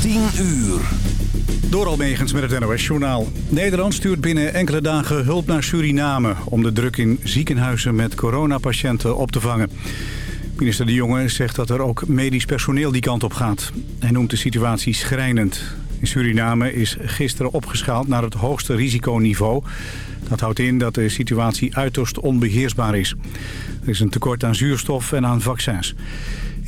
10 uur. Door Almegens met het NOS-journaal. Nederland stuurt binnen enkele dagen hulp naar Suriname... om de druk in ziekenhuizen met coronapatiënten op te vangen. Minister De Jonge zegt dat er ook medisch personeel die kant op gaat. Hij noemt de situatie schrijnend. In Suriname is gisteren opgeschaald naar het hoogste risiconiveau. Dat houdt in dat de situatie uiterst onbeheersbaar is. Er is een tekort aan zuurstof en aan vaccins.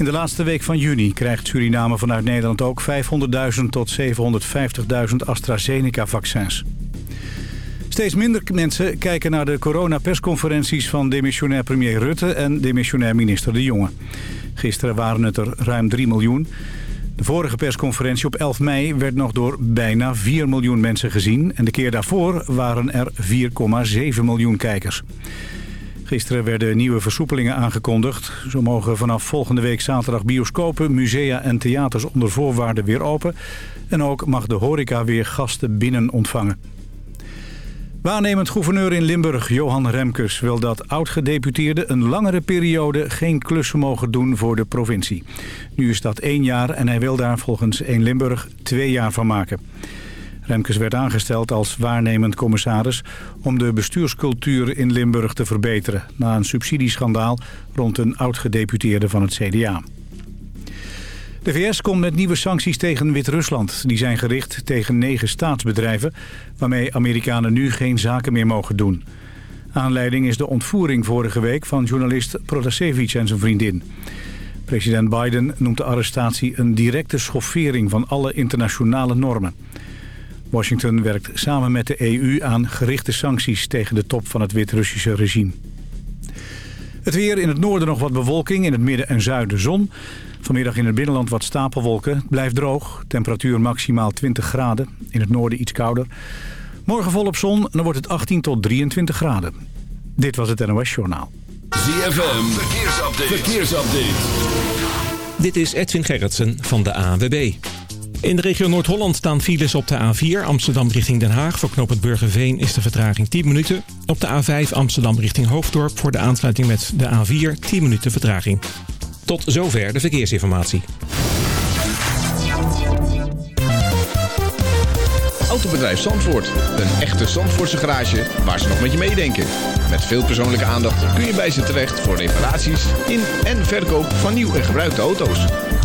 In de laatste week van juni krijgt Suriname vanuit Nederland ook 500.000 tot 750.000 AstraZeneca-vaccins. Steeds minder mensen kijken naar de coronapersconferenties van demissionair premier Rutte en demissionair minister De Jonge. Gisteren waren het er ruim 3 miljoen. De vorige persconferentie op 11 mei werd nog door bijna 4 miljoen mensen gezien... en de keer daarvoor waren er 4,7 miljoen kijkers. Gisteren werden nieuwe versoepelingen aangekondigd. Zo mogen vanaf volgende week zaterdag bioscopen, musea en theaters onder voorwaarden weer open. En ook mag de horeca weer gasten binnen ontvangen. Waarnemend gouverneur in Limburg, Johan Remkes, wil dat oud-gedeputeerden een langere periode geen klussen mogen doen voor de provincie. Nu is dat één jaar en hij wil daar volgens 1 Limburg twee jaar van maken. Remkes werd aangesteld als waarnemend commissaris om de bestuurscultuur in Limburg te verbeteren... na een subsidieschandaal rond een oud-gedeputeerde van het CDA. De VS komt met nieuwe sancties tegen Wit-Rusland. Die zijn gericht tegen negen staatsbedrijven... waarmee Amerikanen nu geen zaken meer mogen doen. Aanleiding is de ontvoering vorige week van journalist Protasevich en zijn vriendin. President Biden noemt de arrestatie een directe schoffering van alle internationale normen. Washington werkt samen met de EU aan gerichte sancties tegen de top van het Wit-Russische regime. Het weer in het noorden nog wat bewolking, in het midden en zuiden zon. Vanmiddag in het binnenland wat stapelwolken. Het blijft droog, temperatuur maximaal 20 graden. In het noorden iets kouder. Morgen volop zon, dan wordt het 18 tot 23 graden. Dit was het NOS Journaal. ZFM, verkeersupdate. verkeersupdate. Dit is Edwin Gerritsen van de ANWB. In de regio Noord-Holland staan files op de A4 Amsterdam richting Den Haag. Voor knooppunt Burgerveen is de vertraging 10 minuten. Op de A5 Amsterdam richting Hoofddorp voor de aansluiting met de A4 10 minuten vertraging. Tot zover de verkeersinformatie. Autobedrijf Zandvoort. Een echte Zandvoortse garage waar ze nog met je meedenken. Met veel persoonlijke aandacht kun je bij ze terecht voor reparaties in en verkoop van nieuw en gebruikte auto's.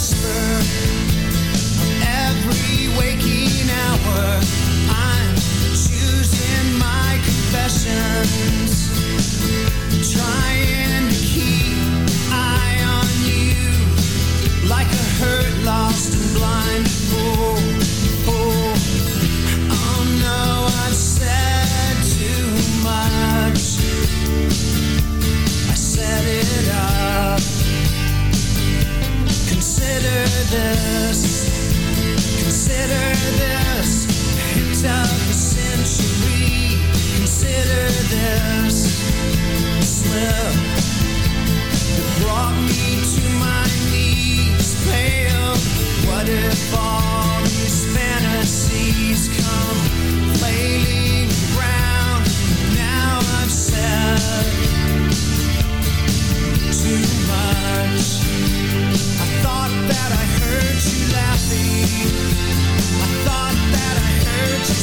Whisper, every waking hour, I'm choosing my confessions. Trying I thought that I heard you laughing. I thought that I heard you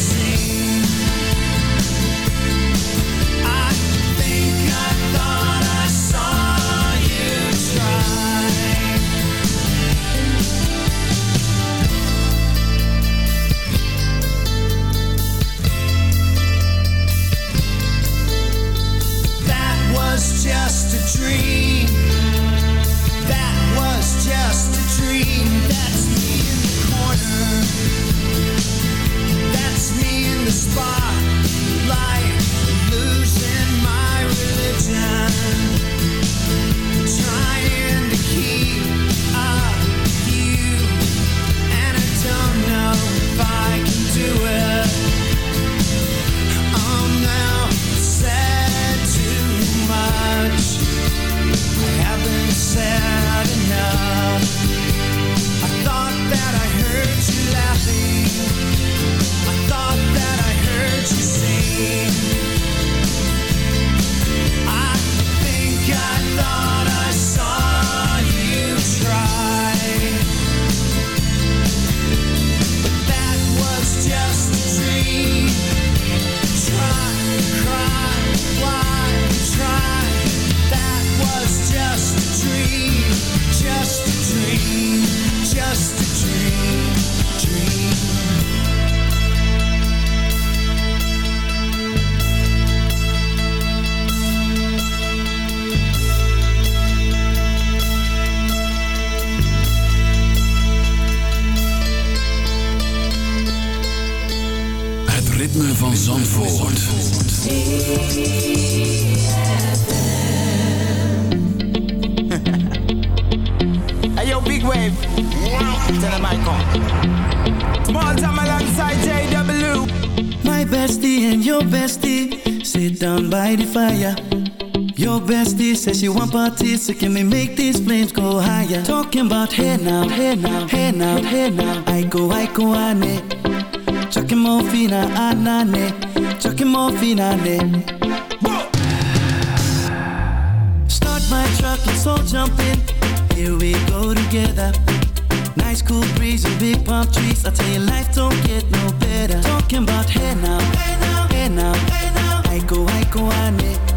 parties, so can we make these flames go higher? Talking about hey now, hey now, hey now, hey now. I go, I go, ane. Chucking more fina, anane. Chucking more fina. Start my truck, let's all jump in. Here we go together. Nice cool breeze and big palm trees. I tell you, life don't get no better. Talking about hey now, hey now, hey now, hey now. I go, I go, ane.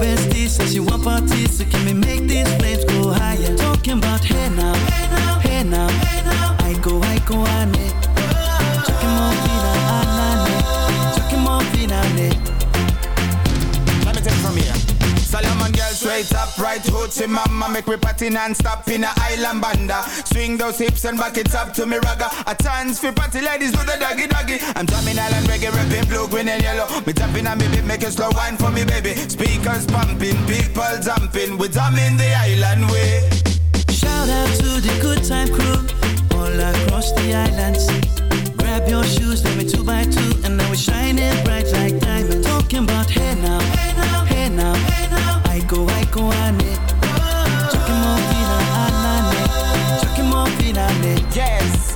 Bestie says she want parties, so can we make these flames go higher? Talking about hey now, hey now, hey now, hey now. I go, I go, ane. Chucking more fina, anane. Chucking more fina, ne. Let me take it from here. Solomon girl straight up, right Hoochie mama make we party non-stop in a island banda. Swing those hips and back it up to me ragga. A chance for party ladies do the doggy doggy. I'm drumming island reggae, rapping blue, green and yellow. Me tapping on me beat, make it slow wine for me baby. Speakers pumping, people jumping. We drumming the island way. Shout out to the good time crew all across the islands. Grab your shoes, let me two by two, and now we're shining bright like diamonds. Talking about hey now, hey now, hey now, hey now. I go, I go, ane. Chucking more fina, anane. Chucking more fina, ane. Yes,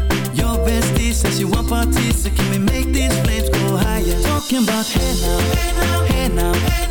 Bestie says you want parties, so can we make these flames go higher? Talking about hey now, hey now, hey now, hey now.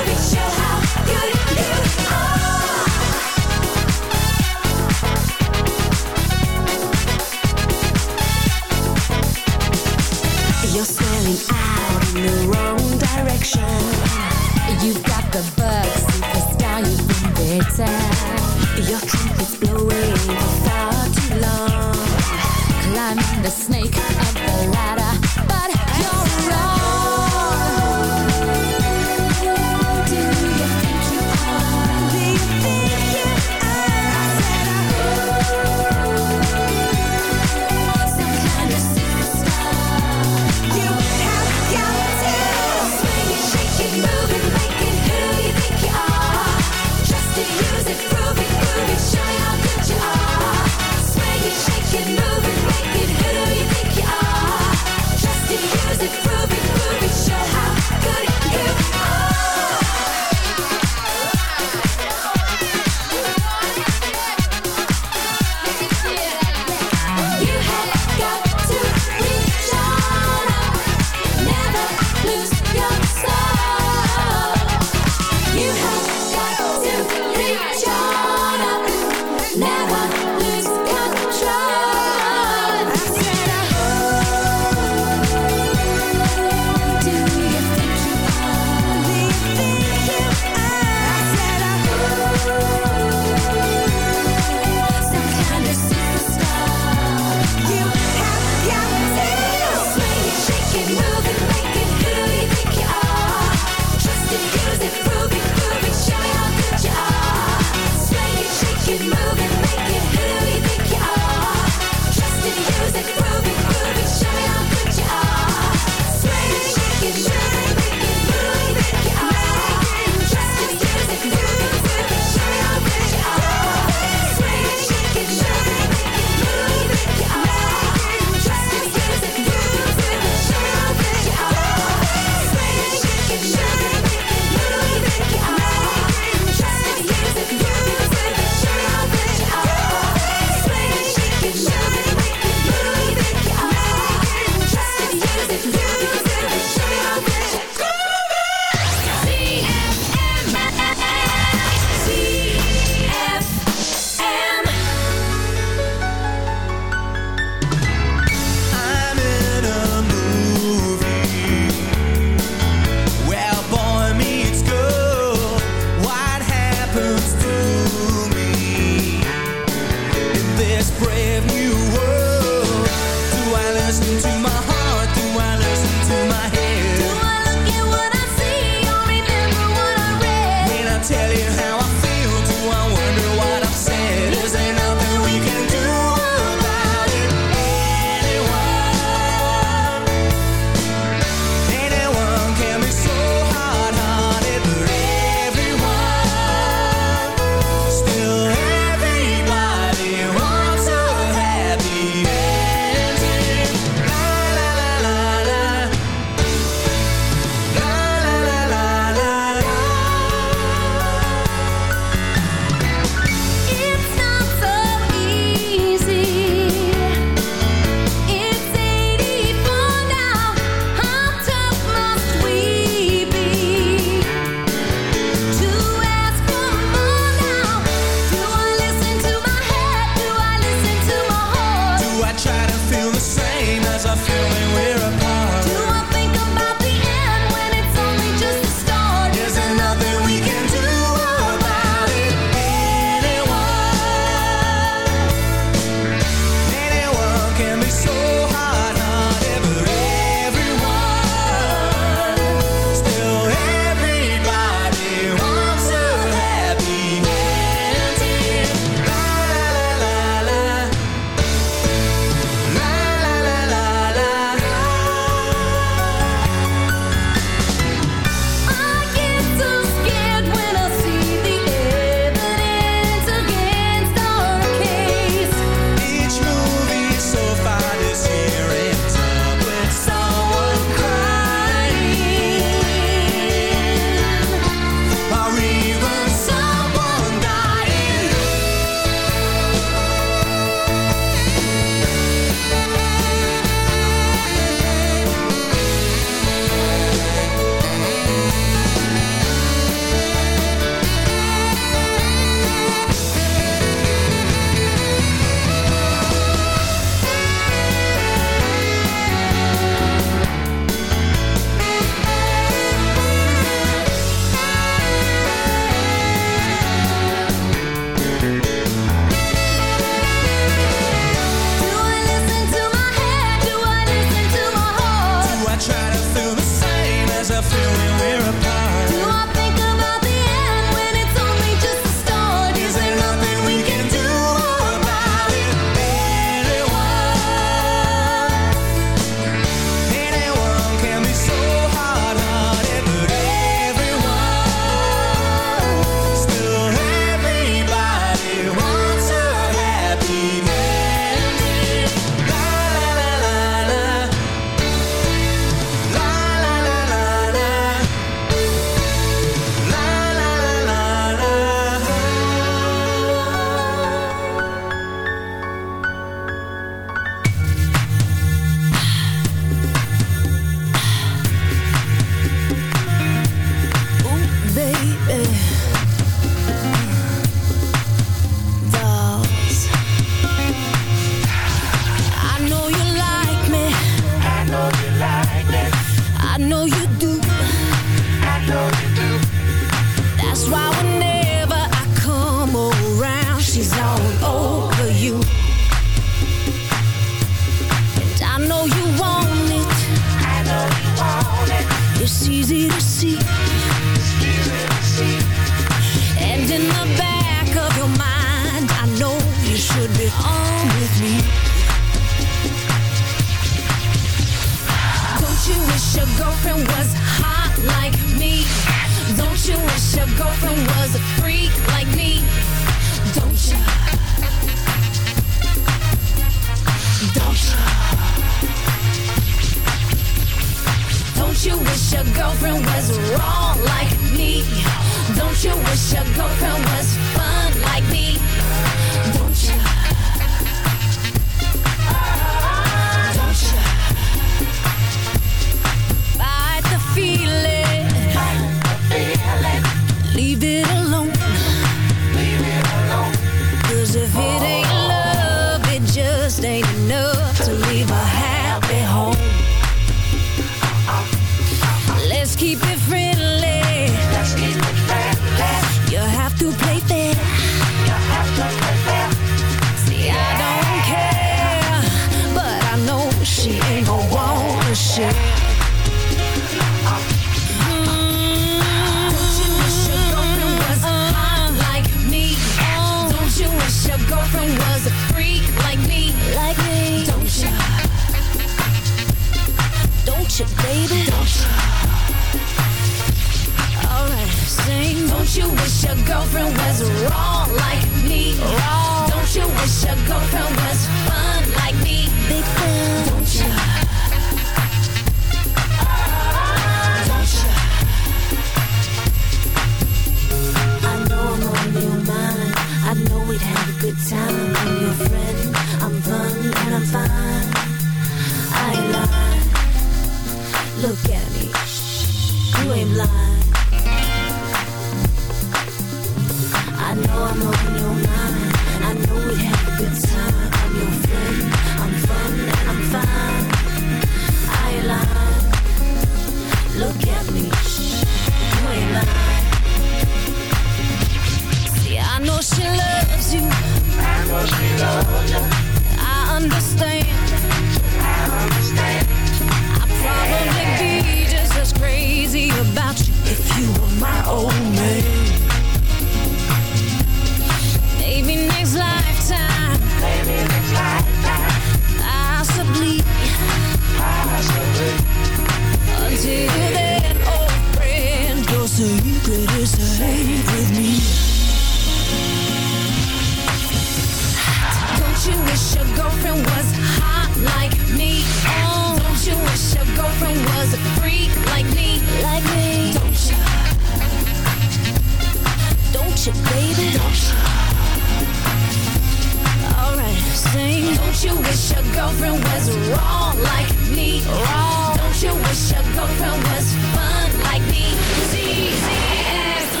girlfriend was wrong like me? Wrong. Don't you wish your girlfriend was fun like me? ZZFM.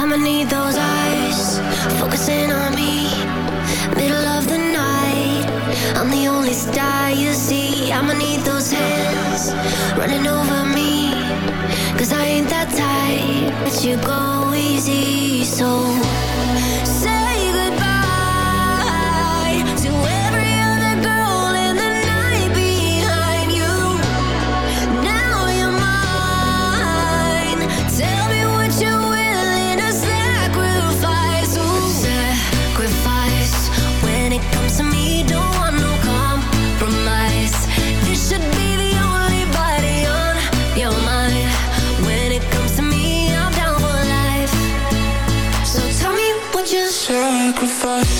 I'ma need those eyes focusing on me. Middle of the night, I'm the only star you see. I'ma need those hands running over me. Cause I ain't that type, but you go easy, so say sacrifice.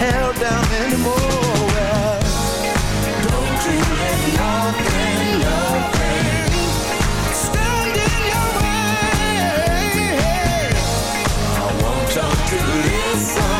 held down anymore. Don't you nothing, nothing in your way. I want to listen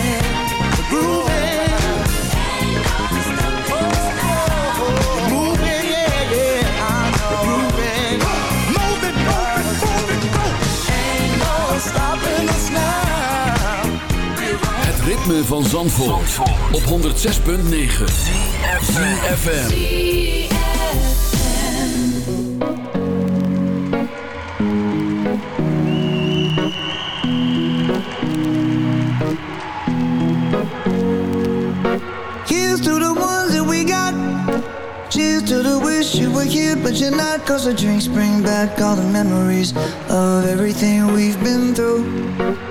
van Zandvoort, op 106.9. FM. Here's to the ones that we got. Cheers to the wish you were here, but you're not. Cause the drinks bring back all the memories of everything we've been through.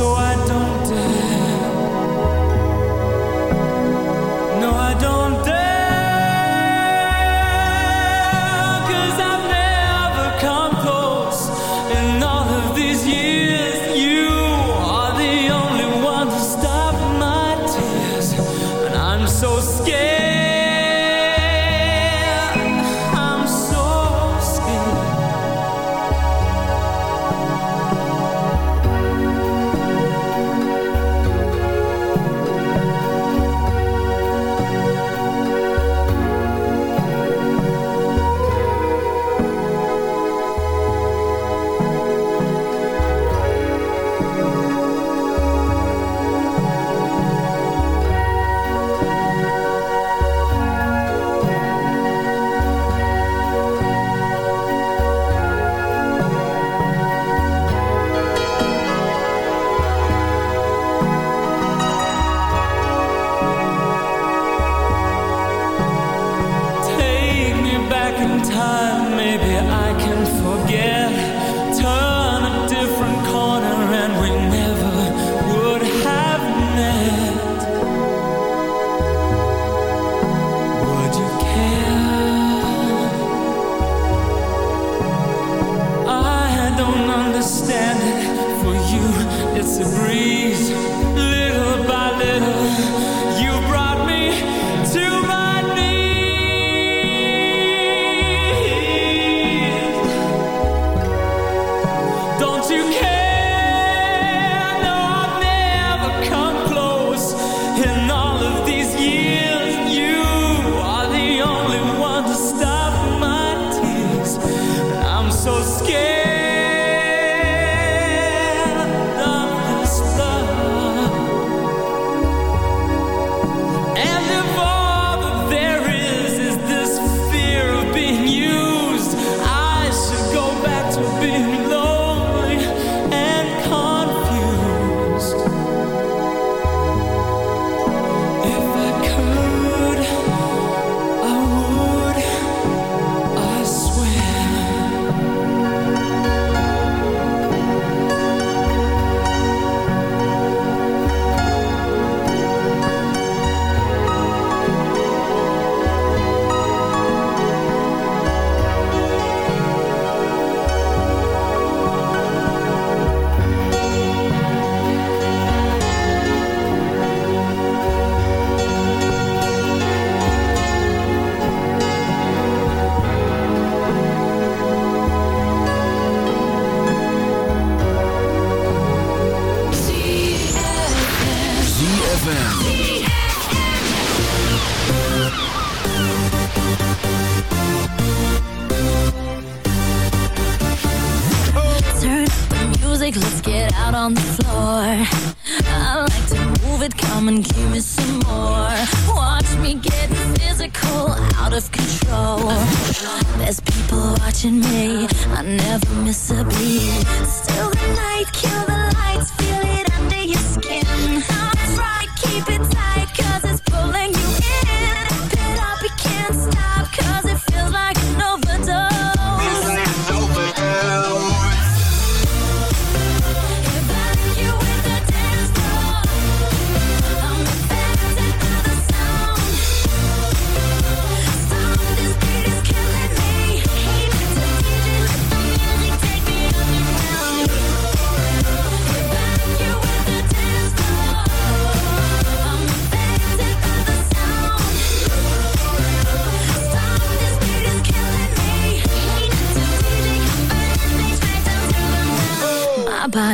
so I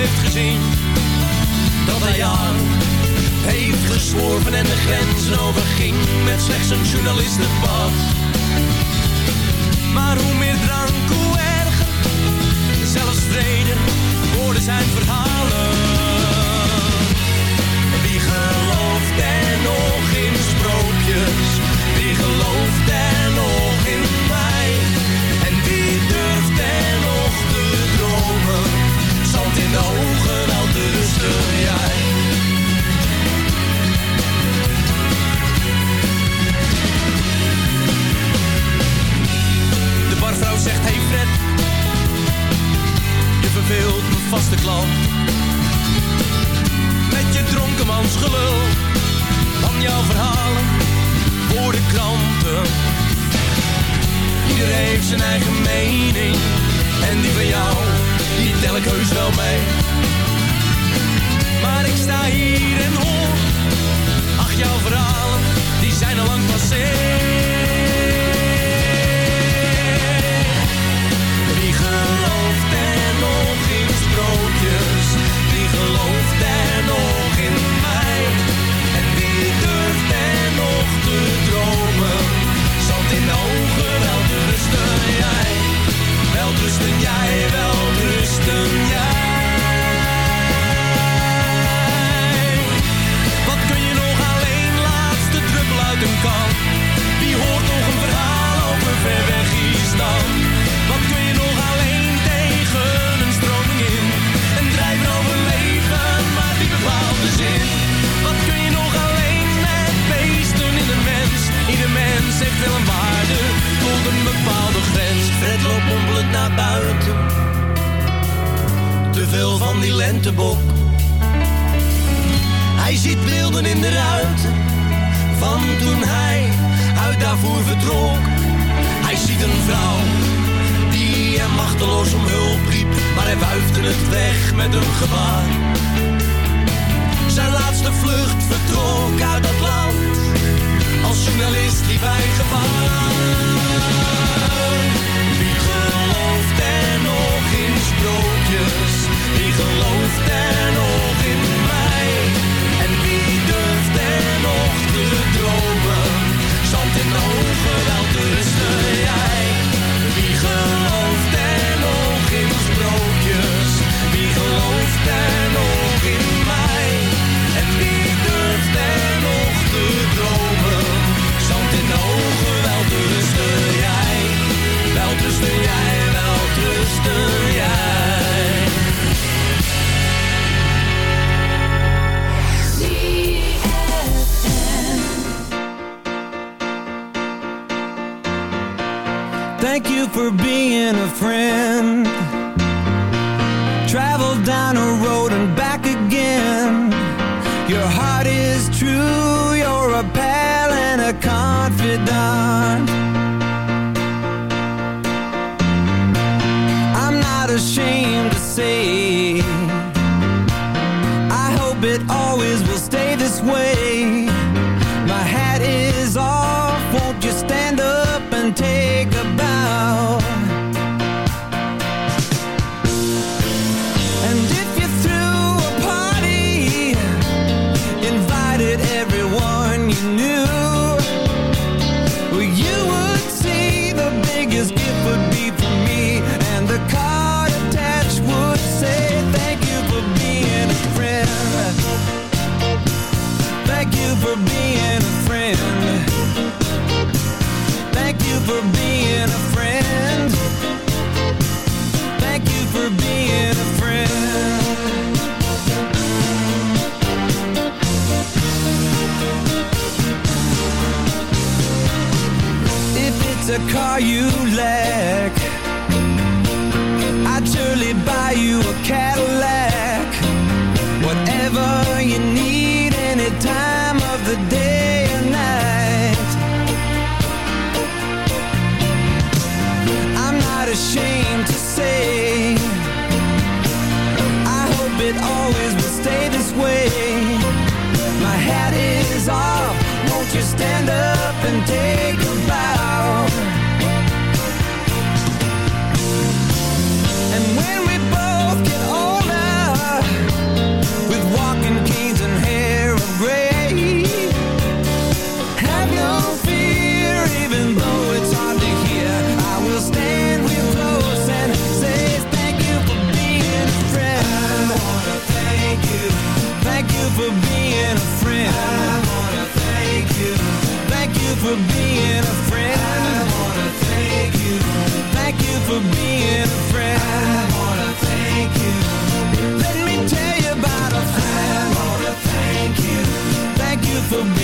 heeft gezien. Dat hij aan heeft gesworven en de grenzen overging met slechts een journalistenpas. Maar hoe meer drank, hoe erger. Zelfs vrede worden zijn verhalen. Wie gelooft er nog in sprookjes? Wie gelooft er De ogen, te rusten jij. De barvrouw zegt, hey Fred, je verveelt mijn vaste klant. Met je dronkenmansgelul, van jouw verhalen voor de kranten. Ieder heeft zijn eigen mening, en die van jou, die tel ik heus wel mee. Maar ik sta hier en hoor, ach jouw verhalen, die zijn al lang passé. Wie gelooft er nog in sprookjes? Wie gelooft er nog in mij? En wie durft er nog te dromen? Zand in de ogen, wel rusten jij. Wel rusten jij, wel Wat kun je nog alleen, laatste druppel uit een kan? Wie hoort nog een verhaal over ver weg die lentebok. Hij ziet beelden in de ruiten van toen hij uit daarvoor vertrok. Hij ziet een vrouw die hem machteloos om hulp riep, maar hij wuifde het weg met een gebaar. Zijn laatste vlucht vertrok uit dat land, als journalist liep hij gevaar. Wie gelooft er nog in sprookjes? Gelooft er nog in mij? En wie durft er nog te dromen? Zand in ogen, wel te rusten jij. Wie gelooft er nog in sprookjes? Wie gelooft er nog in mij? En wie durft er nog te dromen? Zand in ogen, wel te rusten jij. Wel te rusten jij, wel te rusten jij. Thank you for being a friend. Travel down a road and back again. Your heart is true,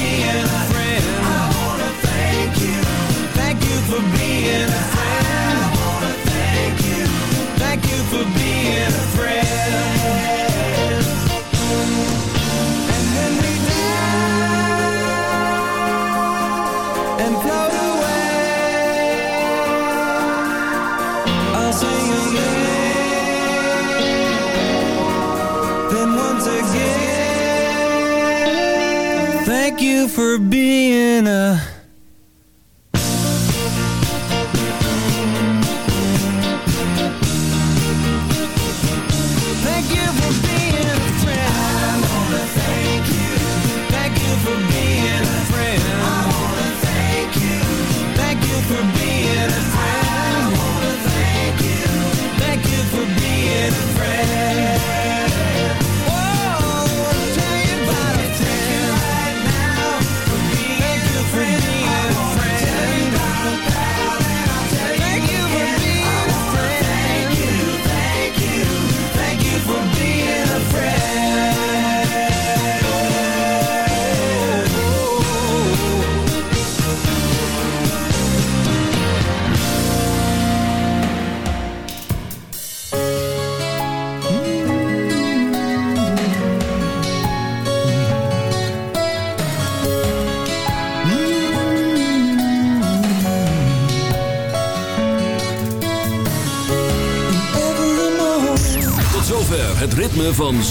and I for being